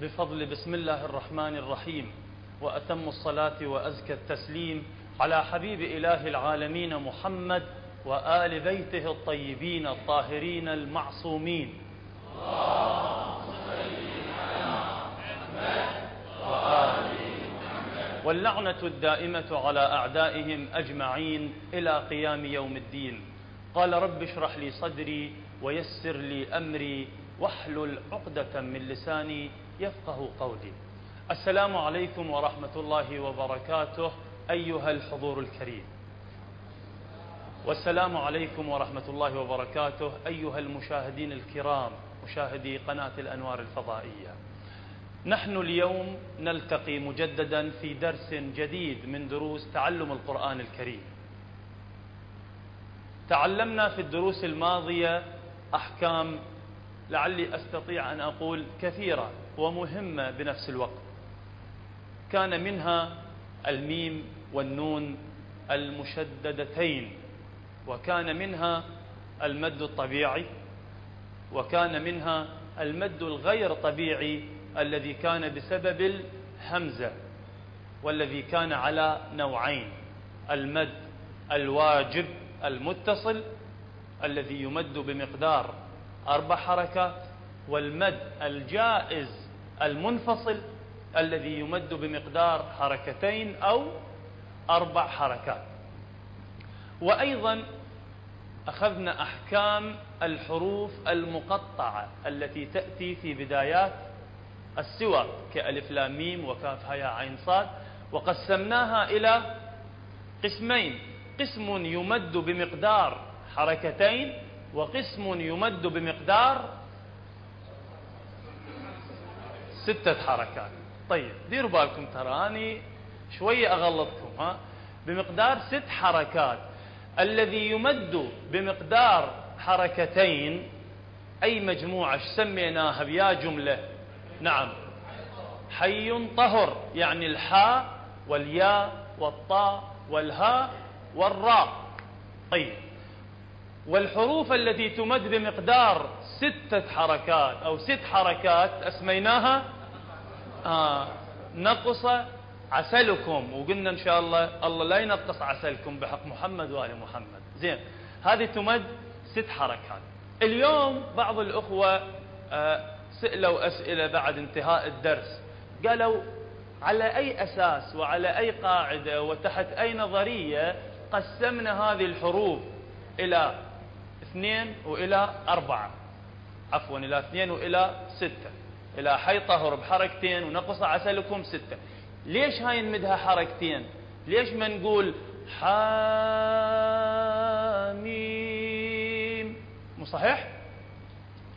بفضل بسم الله الرحمن الرحيم وأتم الصلاة وأزكى التسليم على حبيب إله العالمين محمد وآل بيته الطيبين الطاهرين المعصومين. واللعنة الدائمة على أعدائهم أجمعين إلى قيام يوم الدين. قال رب اشرح لي صدري ويسر لي أمري واحلل عقدة من لساني يفقه قولي. السلام عليكم ورحمة الله وبركاته أيها الحضور الكريم. والسلام عليكم ورحمة الله وبركاته أيها المشاهدين الكرام مشاهدي قناة الأنوار الفضائية. نحن اليوم نلتقي مجددا في درس جديد من دروس تعلم القرآن الكريم. تعلمنا في الدروس الماضية أحكام لعلي أستطيع أن أقول كثيرة ومهمة بنفس الوقت. كان منها الميم والنون المشددتين وكان منها المد الطبيعي وكان منها المد الغير طبيعي الذي كان بسبب الهمزة والذي كان على نوعين المد الواجب المتصل الذي يمد بمقدار أربع حركات والمد الجائز المنفصل الذي يمد بمقدار حركتين أو أربع حركات. وأيضا أخذنا أحكام الحروف المقطعة التي تأتي في بدايات السور كألف لام ميم وكاف هيا عين صاد وقسمناها إلى قسمين. قسم يمد بمقدار حركتين وقسم يمد بمقدار ستة حركات. طيب ديروا بالكم تراني شوية أغلطكم ها. بمقدار ست حركات. الذي يمد بمقدار حركتين أي مجموعة سميناها؟ بيا جملة. نعم. حي طهر يعني الحاء والياء والطاء والهاء والراء. طيب. والحروف التي تمد بمقدار ستة حركات أو ست حركات أسميناها آه نقص عسلكم. وقلنا إن شاء الله الله لا ينقص عسلكم بحق محمد وآل محمد. زين هذه تمد ست حركات. اليوم بعض الأخوة آه سألوا أسئلة بعد انتهاء الدرس. قالوا على أي أساس وعلى أي قاعدة وتحت أي نظرية قسمنا هذه الحروف إلى اثنين وإلى أربعة. عفوا إلى اثنين وإلى ستة. إلى حي طهر بحركتين ونقص عسلكم ستة. ليش هاي نمدها حركتين؟ ليش ما نقول حاميم؟ مو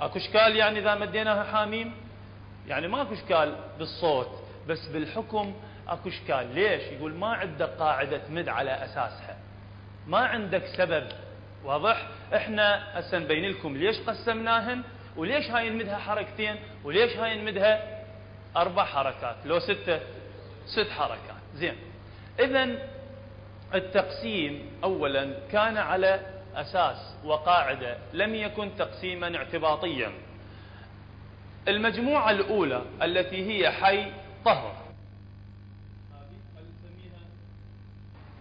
أكو إشكال يعني إذا مديناها حاميم؟ يعني ماكو إشكال بالصوت بس بالحكم أكو إشكال. ليش؟ يقول ما عندك قاعدة مد على أساسها. ما عندك سبب واضح؟ إحنا هسه نبين لكم ليش قسمناهن وليش هاي نمدها حركتين وليش هاي نمدها أربع حركات لو ستة ست حركات. زين. اذا التقسيم اولا كان على أساس وقاعدة لم يكن تقسيما اعتباطيا. المجموعة الأولى التي هي حي طهر.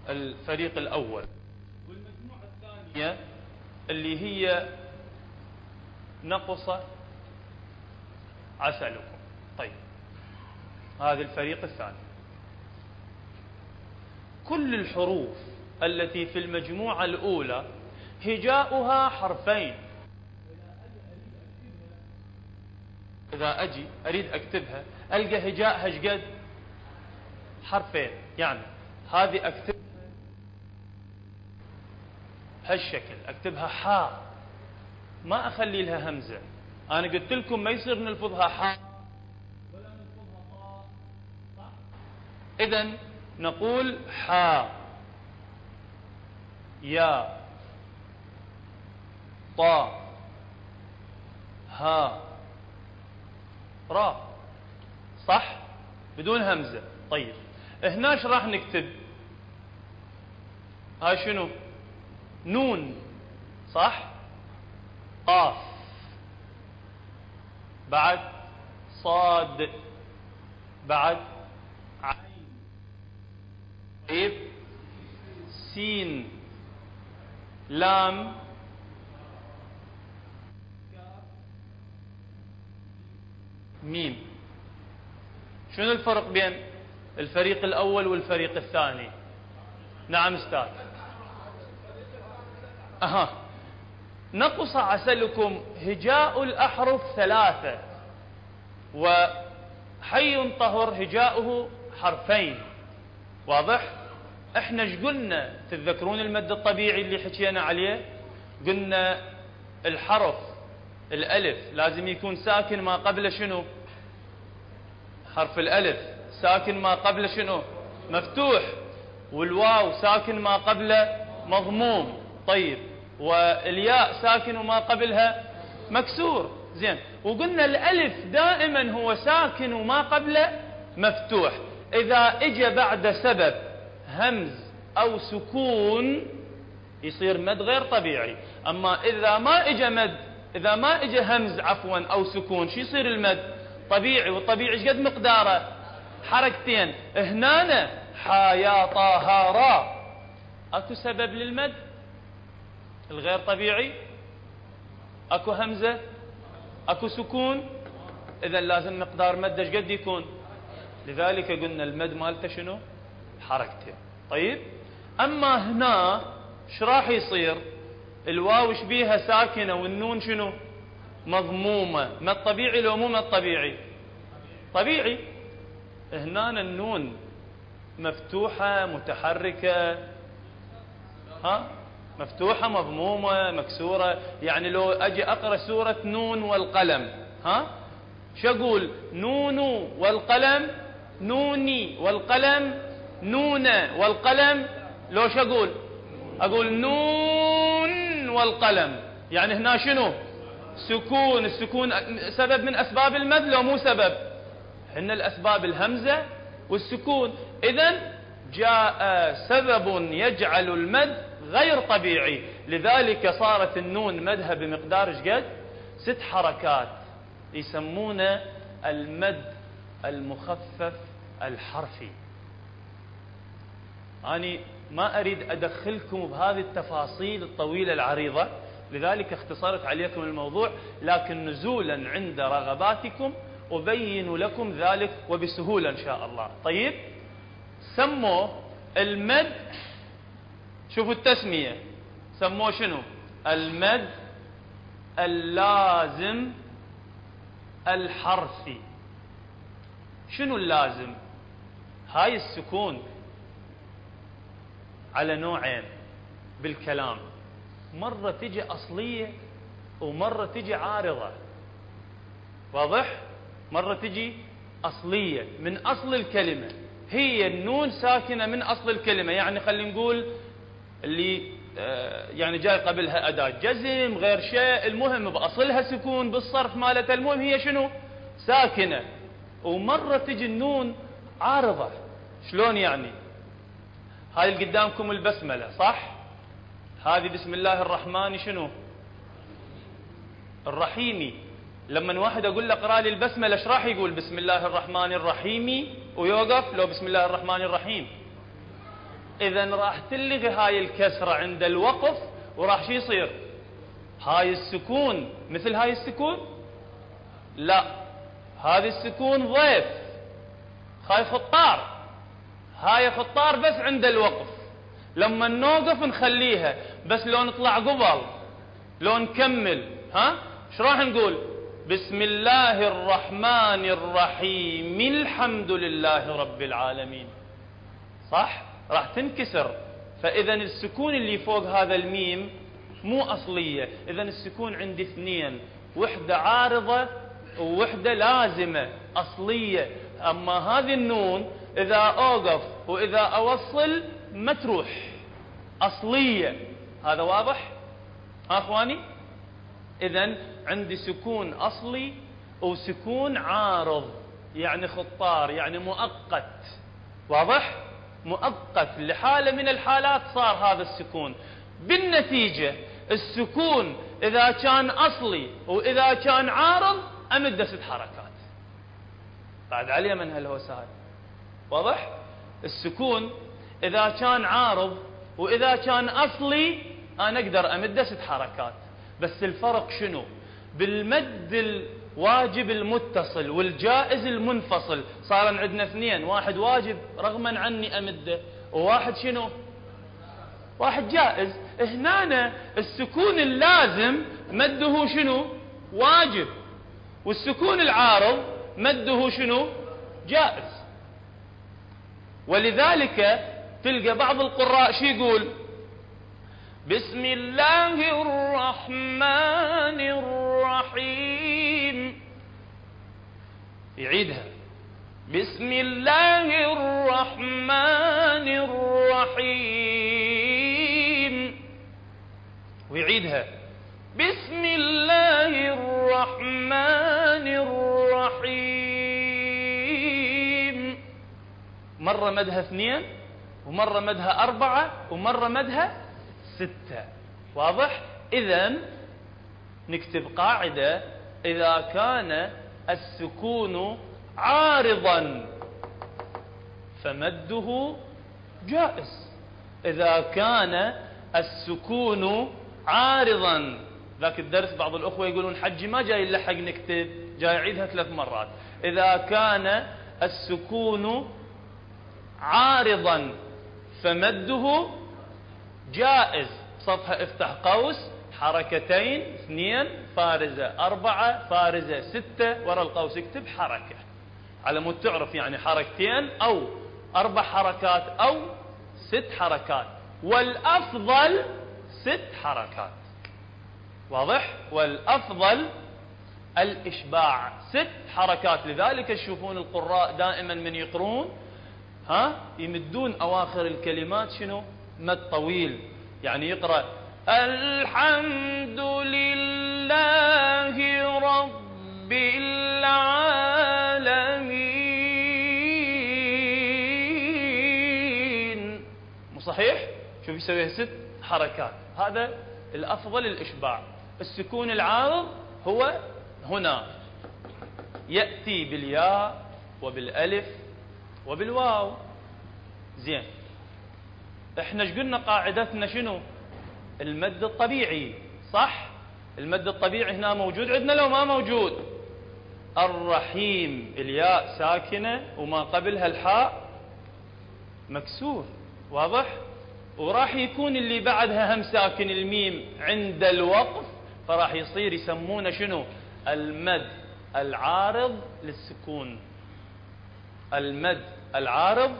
الفريق الأول. اللي هي نقص عسلكم. طيب هذا الفريق الثاني. كل الحروف التي في المجموعة الأولى هجاؤها حرفين. إذا أجي أريد أكتبها ألقى هجاء هشقد حرفين. يعني هذه أكتبها هالشكل أكتبها حاء. ما أخلي لها همزة. أنا قلت لكم ما يصير نلفظها حاء. ولا نلفظها طاء إذا نقول حا يا. طا. ها. را. صح؟ بدون همزة. طيب. هنا راح نكتب؟ هاي شنو؟ نون صح؟ قاف. بعد صاد. بعد عين. طيب. سين. لام. ميم. شنو الفرق بين الفريق الأول والفريق الثاني؟ نعم أستاذ. أها. نقص عسلكم هجاء الأحرف ثلاثة وحي طهر هجاؤه حرفين. واضح؟ إحنا إيش قلنا؟ تتذكرون المد الطبيعي اللي حكينا عليه؟ قلنا الحرف الألف لازم يكون ساكن ما قبل شنو؟ حرف الألف ساكن ما قبل شنو؟ مفتوح. والواو ساكن ما قبله مضموم. طيب والياء ساكن وما قبلها مكسور. زين. وقلنا الألف دائما هو ساكن وما قبله مفتوح. إذا اجى بعد سبب همز أو سكون يصير مد غير طبيعي. أما إذا ما اجى مد إذا ما اجى همز عفوا أو سكون شو يصير المد؟ طبيعي. والطبيعي قد مقداره؟ حركتين. هنا حيا طهارا أكو سبب للمد؟ الغير طبيعي اكو همزة اكو سكون. اذا لازم مقدار مد إيش قد يكون؟ لذلك قلنا المد مالته شنو؟ حركتين طيب؟ أما هنا إيش راح يصير؟ الواو إيش بيها ساكنة والنون شنو؟ مضمومة. ما الطبيعي لو مو ما الطبيعي؟ طبيعي. هنا النون مفتوحة متحركة. ها؟ مفتوحة مضمومة مكسورة. يعني لو أجي أقرأ سورة نون والقلم ها؟ شو أقول؟ نون والقلم نوني والقلم نون والقلم. لو شو أقول؟ أقول نون والقلم. يعني هنا شنو؟ سكون. السكون سبب من أسباب المد لو مو سبب؟ هن الأسباب الهمزة والسكون. اذا جاء سبب يجعل المد غير طبيعي. لذلك صارت النون مدها بمقدار قد؟ ست حركات يسمونه المد المخفف الحرفي. أنا ما أريد أدخلكم بهذه التفاصيل الطويلة العريضة لذلك اختصرت عليكم الموضوع لكن نزولا عند رغباتكم أبين لكم ذلك وبسهولة إن شاء الله. طيب سموا المد شوفوا التسمية. سموه شنو؟ المد اللازم الحرفي. شنو اللازم؟ هاي السكون على نوعين بالكلام. مرة تجي أصلية ومرة تجي عارضة. واضح؟ مرة تجي أصلية من أصل الكلمة. هي النون ساكنة من أصل الكلمة. يعني خلينا نقول اللي آه، يعني جاي قبلها أداة جزم غير شيء. المهم بأصلها سكون بالصرف مالتها. المهم هي شنو؟ ساكنة. ومرة تجي النون عارضة. شلون يعني؟ هاي اللي قدامكم البسملة صح؟ هذه بسم الله الرحمن شنو؟ الرحيمي. لما واحد أقول له اقرأ لي البسملة إيش راح يقول؟ بسم الله الرحمن الرحيم ويوقف لو بسم الله الرحمن الرحيم. اذا راح تلغي هاي الكسرة عند الوقف وراح شو يصير؟ هاي السكون. مثل هاي السكون؟ لا. هذه السكون ضيف. هاي خطار. هاي خطار بس عند الوقف. لما نوقف نخليها. بس لو نطلع قبل. لو نكمل ها؟ إيش راح نقول؟ بسم الله الرحمن الرحيم. الحمد لله رب العالمين. صح؟ راح تنكسر. فإذا السكون اللي فوق هذا الميم مو أصلية. إذا السكون عندي اثنين. وحدة عارضة ووحدة لازمة أصلية. أما هذه النون إذا أوقف وإذا أوصل ما تروح. أصلية. هذا واضح؟ ها أخواني؟ إذا عندي سكون أصلي وسكون عارض يعني خطار يعني مؤقت. واضح؟ مؤقت لحالة من الحالات صار هذا السكون. بالنتيجة السكون إذا كان أصلي وإذا كان عارض أمده ست حركات. بعد عليه من هالهوساي واضح؟ السكون إذا كان عارض وإذا كان أصلي أنا أقدر أمده ست حركات. بس الفرق شنو؟ بالمد الواجب المتصل والجائز المنفصل. صار عندنا اثنين واحد واجب رغما عني أمده وواحد شنو؟ واحد جائز. هنا السكون اللازم مده شنو؟ واجب. والسكون العارض مده شنو؟ جائز. ولذلك تلقى بعض القراء شو يقول بسم الله الرحمن الرحيم. يعيدها. بسم الله الرحمن الرحيم. ويعيدها. بسم الله الرحمن الرحيم. مرة مدها اثنين ومرة مدها أربعة ومرة مدها ستة. واضح؟ إذا نكتب قاعدة إذا كان السكون عارضا فمده جائز. إذا كان السكون عارضا ذاك الدرس بعض الأخوة يقولون حجي ما جاي يلحق نكتب جاي يعيدها ثلاث مرات. إذا كان السكون عارضا فمده جائز. صفحة افتح قوس حركتين اثنين فارزة أربعة فارزة ستة ورا القوس اكتب حركة. على مود تعرف يعني حركتين أو أربع حركات أو ست حركات. والأفضل ست حركات. واضح؟ والأفضل الإشباع. ست حركات. لذلك تشوفون القراء دائما من يقرون ها يمدون أواخر الكلمات شنو؟ مد طويل يعني يقرأ الحمد لله رب العالمين. مو صحيح؟ شوف يسويها ست حركات. هذا الأفضل الإشباع. السكون العارض هو هنا. يأتي بالياء وبالألف وبالواو. زين. إحنا إيش قلنا؟ قاعدتنا شنو؟ المد الطبيعي صح؟ المد الطبيعي هنا موجود عندنا لو ما موجود. الرحيم الياء ساكنة وما قبلها الحاء مكسور واضح؟ وراح يكون اللي بعدها هم ساكن الميم عند الوقف فراح يصير يسمونه شنو؟ المد العارض للسكون. المد العارض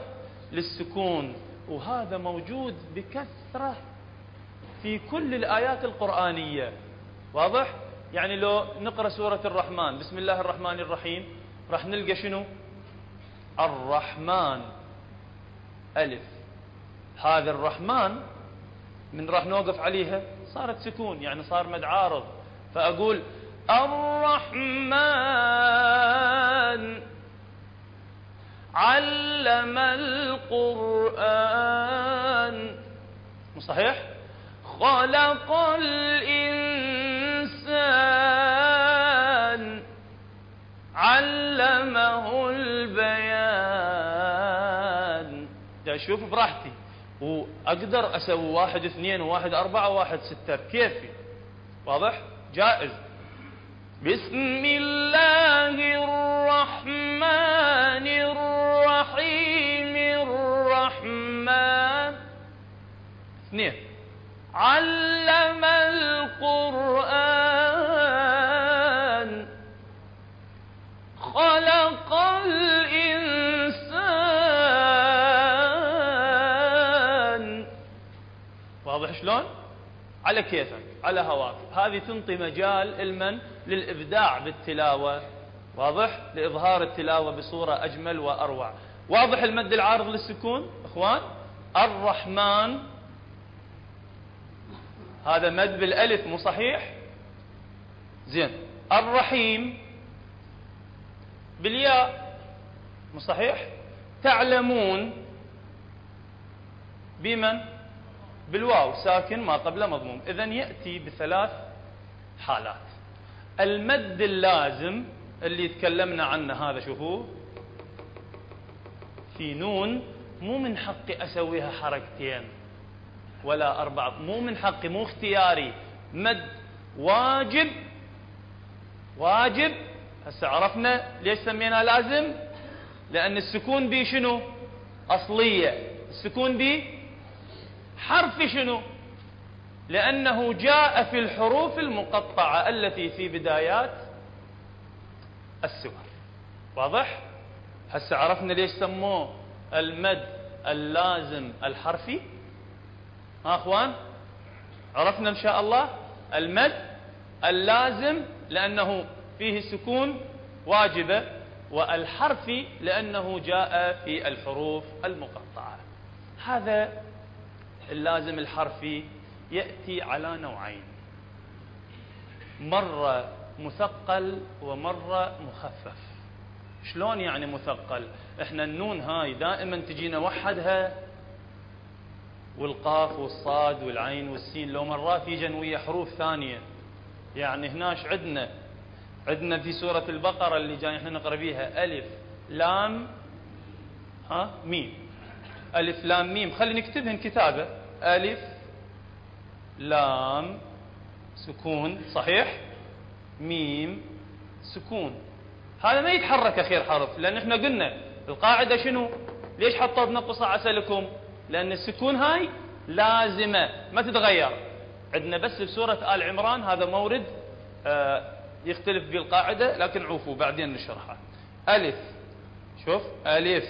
للسكون. وهذا موجود بكثرة في كل الآيات القرآنية. واضح؟ يعني لو نقرأ سورة الرحمن. بسم الله الرحمن الرحيم. راح نلقى شنو؟ الرحمن. ألف. هذا الرحمن من راح نوقف عليها صارت سكون يعني صار مد عارض فأقول الرحمن علم القرآن. صحيح؟ خلق الإنسان علمه البيان. شوف براحتي وأقدر أسوي واحد اثنين وواحد أربعة وواحد ستة كيفي؟ واضح؟ جائز. بسم الله الرحمن الرحيم الرحمن. اثنين. علم القرآن خلق الإنسان. واضح شلون؟ على كيفك على هواك. هذه تنطي مجال المن للإبداع بالتلاوة. واضح؟ لإظهار التلاوة بصورة أجمل وأروع. واضح المد العارض للسكون؟ إخوان الرحمن هذا مد بالألف مو صحيح؟ زين. الرحيم بالياء مو صحيح؟ تعلمون بمن؟ بالواو. ساكن ما قبله مضموم. إذا يأتي بثلاث حالات. المد اللازم اللي تكلمنا عنه هذا شوفوه في نون مو من حقي أسويها حركتين. ولا أربعة. مو من حقي مو اختياري. مد. واجب. واجب. هسه عرفنا ليش سميناه لازم؟ لأن السكون بي شنو؟ أصلية. السكون بي حرف شنو؟ لأنه جاء في الحروف المقطعة التي في بدايات السور. واضح؟ هسه عرفنا ليش سموه المد اللازم الحرفي. ها أخوان؟ عرفنا إن شاء الله المد اللازم لأنه فيه سكون واجبة والحرفي لأنه جاء في الحروف المقطعة. هذا اللازم الحرفي يأتي على نوعين. مرة مثقل ومرة مخفف. شلون يعني مثقل؟ إحنا النون هاي دائما تجينا وحدها والقاف والصاد والعين والسين لو مرات يجن ويا حروف ثانية. يعني هناش عندنا عندنا في سورة البقرة اللي جاي إحنا نقرأ بيها. ألف لام ها ميم. ألف لام ميم. خلي نكتبهن كتابة. ألف لام سكون. صحيح؟ ميم سكون. هذا ما يتحرك أخير حرف لأن إحنا قلنا القاعدة شنو؟ ليش حطوا بنقص عسلكم؟ لأن السكون هاي لازمة ما تتغير. عندنا بس في سورة آل عمران هذا مورد آه، يختلف بالقاعدة لكن عوفوا بعدين نشرحها. ألف. شوف. ألف.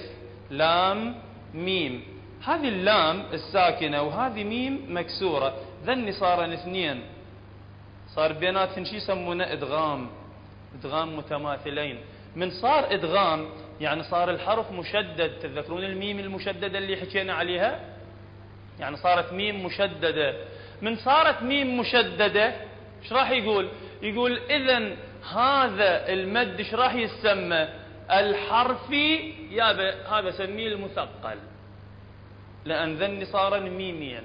لام. ميم. هذه اللام الساكنة وهذه ميم مكسورة. ذني صار اثنين. صار بيناتهم شي يسمونه؟ إدغام. إدغام متماثلين. من صار إدغام يعني صار الحرف مشدد تذكرون الميم المشددة اللي حكينا عليها؟ يعني صارت ميم مشددة. من صارت ميم مشددة إيش راح يقول؟ يقول اذا هذا المد إيش راح يسمى؟ الحرفي يا هذا سميه المثقل. لأن ذني صار ميميا.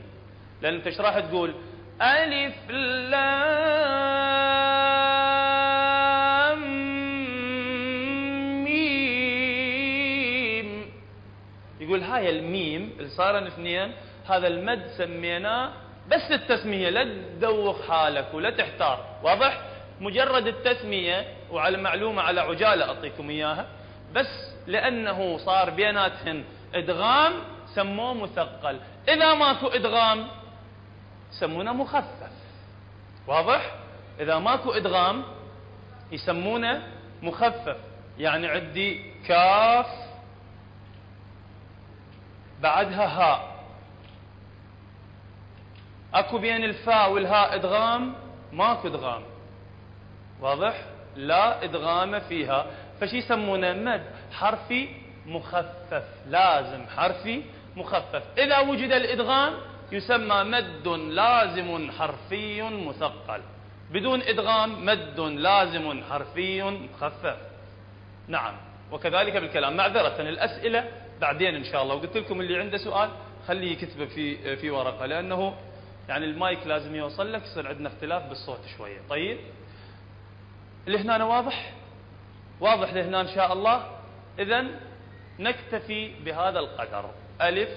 لأن أنت إيش راح تقول؟ ألف لام هاي الميم اللي صار اثنين هذا المد سميناه بس التسمية لا تدوخ حالك ولا تحتار. واضح؟ مجرد التسمية وعلى معلومة على عجالة أعطيكم إياها. بس لأنه صار بيناتهن إدغام سموه مثقل. إذا ماكو إدغام يسمونه مخفف. واضح؟ إذا ماكو إدغام يسمونه مخفف. يعني عندي كاف بعدها هاء أكو بين الفاء والهاء إدغام ماكو إدغام. واضح؟ لا إدغام فيها. فشي يسمونه مد حرفي مخفف لازم حرفي مخفف. إذا وجد الإدغام يسمى مد لازم حرفي مثقل. بدون إدغام مد لازم حرفي مخفف. نعم. وكذلك بالكلام. معذرة الأسئلة بعدين إن شاء الله. وقلت لكم اللي عنده سؤال خليه يكتبه في في ورقة لأنه يعني المايك لازم يوصل لك يصير عندنا اختلاف بالصوت شوية. طيب؟ اللي هنا واضح؟ واضح لهنا إن شاء الله. إذا نكتفي بهذا القدر. ألف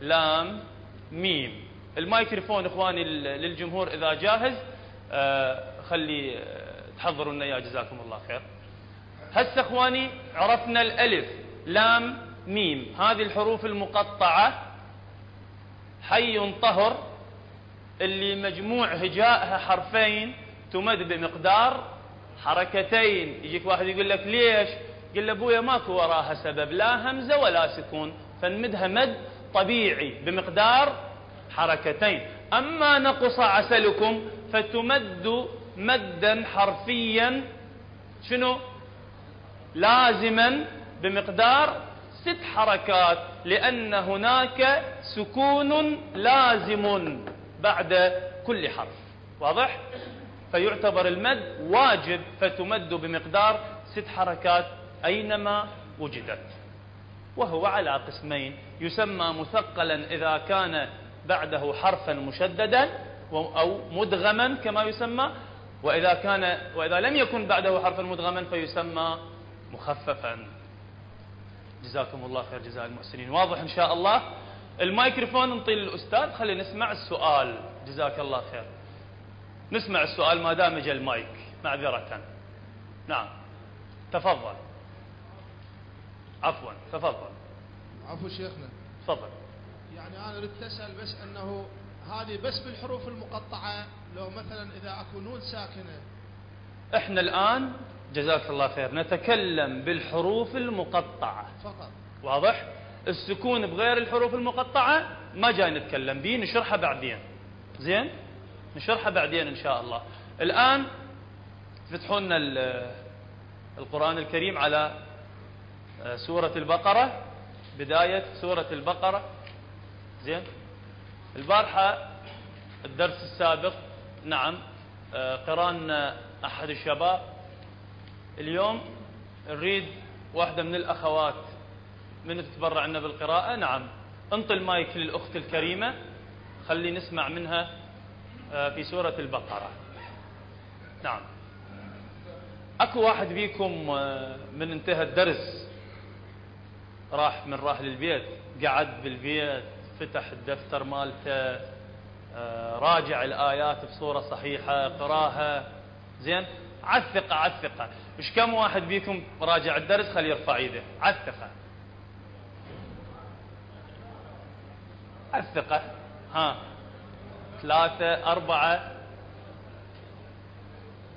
لام ميم. الميكروفون إخواني للجمهور إذا جاهز. آه خلي آه تحضروا لنا إياه جزاكم الله خير. هسه إخواني عرفنا الألف. لام ميم. هذه الحروف المقطعة. حي طهر. اللي مجموع هجائها حرفين تمد بمقدار حركتين. يجيك واحد يقول لك ليش؟ قل له ماكو وراها سبب. لا همزة ولا سكون. فنمدها مد طبيعي بمقدار حركتين. أما نقص عسلكم فتمد مدا حرفيا. شنو؟ لازما بمقدار ست حركات لأن هناك سكون لازم بعد كل حرف. واضح؟ فيعتبر المد واجب فتمد بمقدار ست حركات أينما وجدت. وهو على قسمين. يسمى مثقلا إذا كان بعده حرفا مشددا أو مدغما كما يسمى. وإذا كان وإذا لم يكن بعده حرفا مدغما فيسمى مخففا. جزاكم الله خير جزاء المحسنين. واضح إن شاء الله. الميكروفون نطيل للأستاذ خلي نسمع السؤال. جزاك الله خير. نسمع السؤال ما دام جاء المايك. معذرة نعم. تفضل. عفوا. تفضل. عفو شيخنا. تفضل. يعني أنا أريد اسال بس أنه هذه بس بالحروف المقطعة. لو مثلا إذا أكو نون ساكنة. إحنا الآن جزاك الله خير. نتكلم بالحروف المقطعة. فقط. واضح؟ السكون بغير الحروف المقطعة ما جاي نتكلم به نشرحها بعدين. زين؟ نشرحها بعدين إن شاء الله. الآن فتحوا لنا القرآن الكريم على آه، سورة البقرة. بداية سورة البقرة. زين؟ البارحة الدرس السابق نعم آه، قرانا أحد الشباب اليوم نريد واحدة من الأخوات من تتبرع لنا بالقراءة. نعم انطي المايك للأخت الكريمة. خلي نسمع منها آه، في سورة البقرة. نعم. أكو واحد بيكم آه، من انتهى الدرس راح من راح للبيت قعد بالبيت فتح الدفتر مالته آه، راجع الآيات بصورة صحيحة قراها. زين؟ عالثقة عالثقة مش كم واحد بيكم راجع الدرس؟ خلي يرفع ايده عالثقة عالثقة ها. ثلاثة أربعة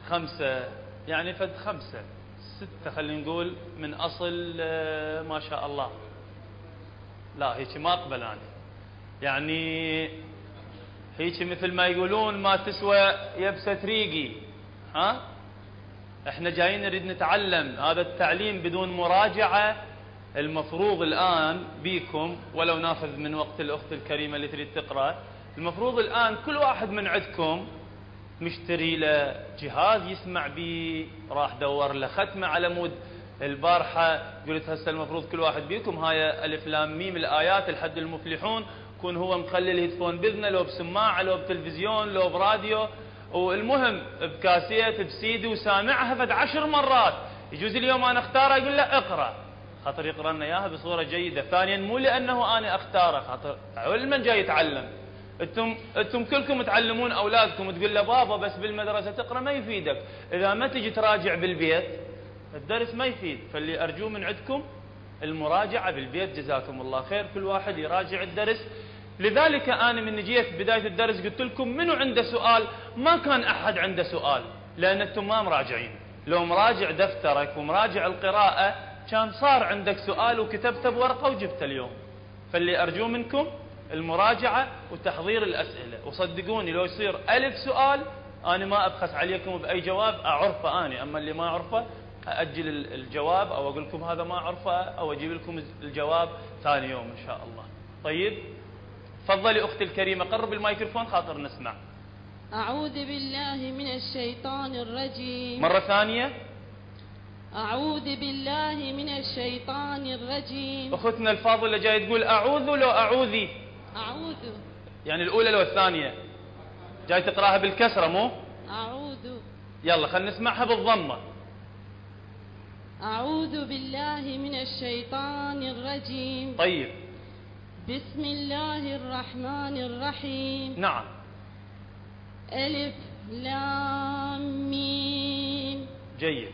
خمسة. يعني فد خمسة. ستة خلينا نقول من أصل آه، ما شاء الله. لا هيك ما أقبل أنا. يعني هيك مثل ما يقولون ما تسوى يبسة ريقي. ها؟ إحنا جايين نريد نتعلم هذا التعليم بدون مراجعة المفروض الآن بيكم ولو ناخذ من وقت الأخت الكريمة اللي تريد تقرأ. المفروض الآن كل واحد من عندكم مشتري له جهاز يسمع به راح دور له ختمة على مود البارحة قلت هسه المفروض كل واحد بيكم. هاي ألف لام ميم الآيات الحد المفلحون يكون هو مخلي الهيدفون بذنه لو بسماعة لو بتلفزيون لو براديو والمهم بكاسيت بسيدي وسامعها فد عشر مرات. يجوز اليوم أنا اختاره أقول له اقرأ. خاطر يقرا لنا إياها بصورة جيدة. ثانيا مو لأنه أنا أختاره خاطر علما جاي يتعلم. أنتم أنتم كلكم تعلمون أولادكم تقول له بابا بس بالمدرسة تقرأ ما يفيدك. إذا ما تجي تراجع بالبيت الدرس ما يفيد. فاللي أرجوه من عندكم المراجعة بالبيت. جزاكم الله خير. كل واحد يراجع الدرس. لذلك أنا من جيت بداية الدرس قلت لكم منو عنده سؤال؟ ما كان أحد عنده سؤال لأن أنتم ما مراجعين. لو مراجع دفترك ومراجع القراءة كان صار عندك سؤال وكتبته بورقة وجبته اليوم. فاللي ارجوه منكم المراجعة وتحضير الأسئلة. وصدقوني لو يصير ألف سؤال أنا ما أبخس عليكم بأي جواب أعرفه أنا. أما اللي ما أعرفه أأجل الجواب أو أقول لكم هذا ما أعرفه أو أجيب لكم الجواب ثاني يوم إن شاء الله. طيب؟ تفضلي أختي الكريمة قرب الميكروفون خاطر نسمع. أعوذ بالله من الشيطان الرجيم. مرة ثانية. أعوذ بالله من الشيطان الرجيم. أختنا الفاضلة جاي تقول أعوذ لو أعوذي. أعوذ. يعني الأولى لو الثانية. جاي تقراها بالكسرة مو؟ أعوذ. يلا خلينا نسمعها بالضمة. أعوذ بالله من الشيطان الرجيم. طيب. بسم الله الرحمن الرحيم. نعم. ألف لام ميم. جيد.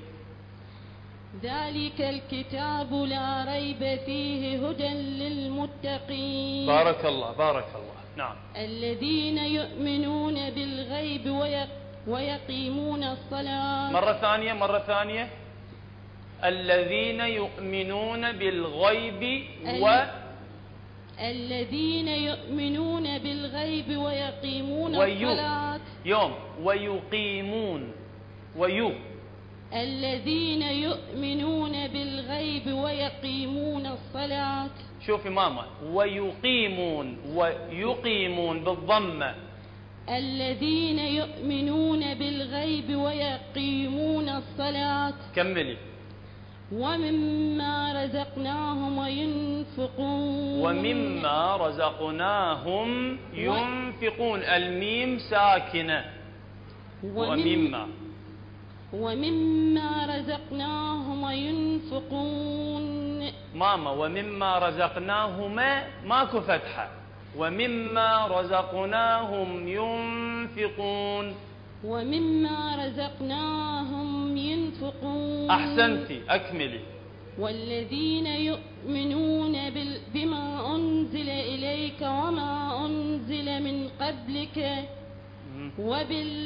ذلك الكتاب لا ريب فيه هدى للمتقين. بارك الله بارك الله. نعم. الذين يؤمنون بالغيب ويق ويقيمون الصلاة. مرة ثانية مرة ثانية. الذين يؤمنون بالغيب و الذين يؤمنون بالغيب ويقيمون ويو. الصلاة. يوم. ويقيمون. ويو. الذين يؤمنون بالغيب ويقيمون الصلاة. شوفي ماما. ويقيمون. ويقيمون بالضمة الذين يؤمنون بالغيب ويقيمون الصلاة. كملي. ومما رزقناهم ينفقون. ومما رزقناهم ينفقون. الميم ساكنة. ومما ومما. رزقناهم ينفقون. ماما ومما رزقناهما ماكو فتحة. ومما رزقناهم ينفقون. ومما رزقناهم ينفقون. أحسنتي أكملي. والذين يؤمنون بما أنزل إليك وما أنزل من قبلك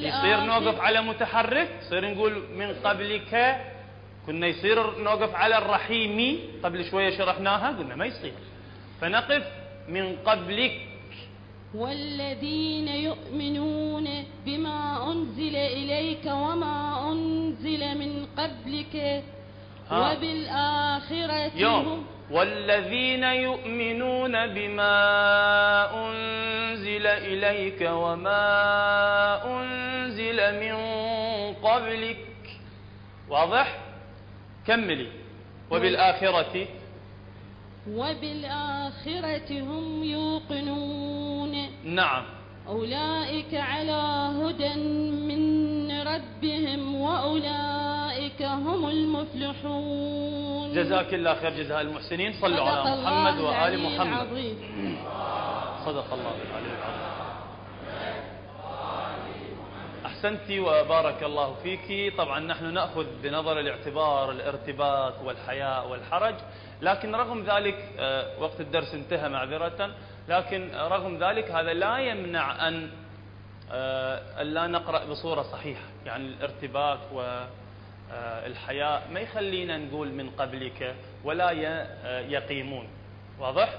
يصير نوقف على متحرك؟ يصير نقول من قبلك. كنا يصير نوقف على الرحيم. قبل شوية شرحناها قلنا ما يصير. فنقف من قبلك. والذين يؤمنون بما أنزل إليك وما أنزل من قبلك. وبالآخرة يوم. والذين يؤمنون بما أنزل إليك وما أنزل من قبلك. واضح؟ كملي. وبالآخرة. وبالآخرة هم يوقنون. نعم. أولئك على هدى من ربهم وأولئك هم المفلحون. جزاك الله خير جزاء المحسنين. صلوا على محمد وآل محمد. العظيم. صدق الله العلي العظيم. أحسنتي وبارك الله فيك. طبعا نحن نأخذ بنظر الاعتبار الارتباك والحياء والحرج لكن رغم ذلك آه، وقت الدرس انتهى معذرة. لكن رغم ذلك هذا لا يمنع أن آه، لا نقرأ بصورة صحيحة. يعني الارتباك والحياء ما يخلينا نقول من قبلك ولا آه، يقيمون. واضح؟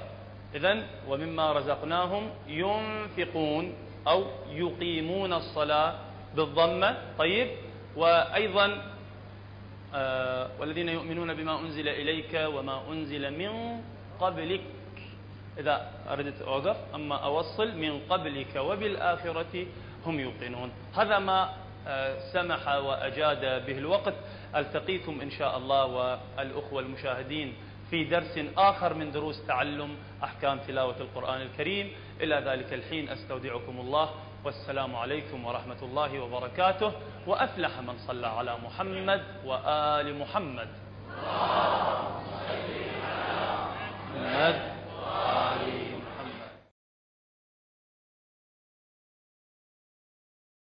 إذا ومما رزقناهم ينفقون أو يقيمون الصلاة بالضمة. طيب؟ وأيضا آه، والذين يؤمنون بما أنزل إليك وما أنزل من قبلك إذا أردت أوقف أما أوصل من قبلك وبالآخرة هم يوقنون. هذا ما آه، سمح وأجاد به الوقت. ألتقيكم إن شاء الله والأخوة المشاهدين في درس آخر من دروس تعلم أحكام تلاوة القرآن الكريم. إلى ذلك الحين أستودعكم الله. والسلام عليكم ورحمة الله وبركاته. وأفلح من صلى على محمد وآل محمد. محمد.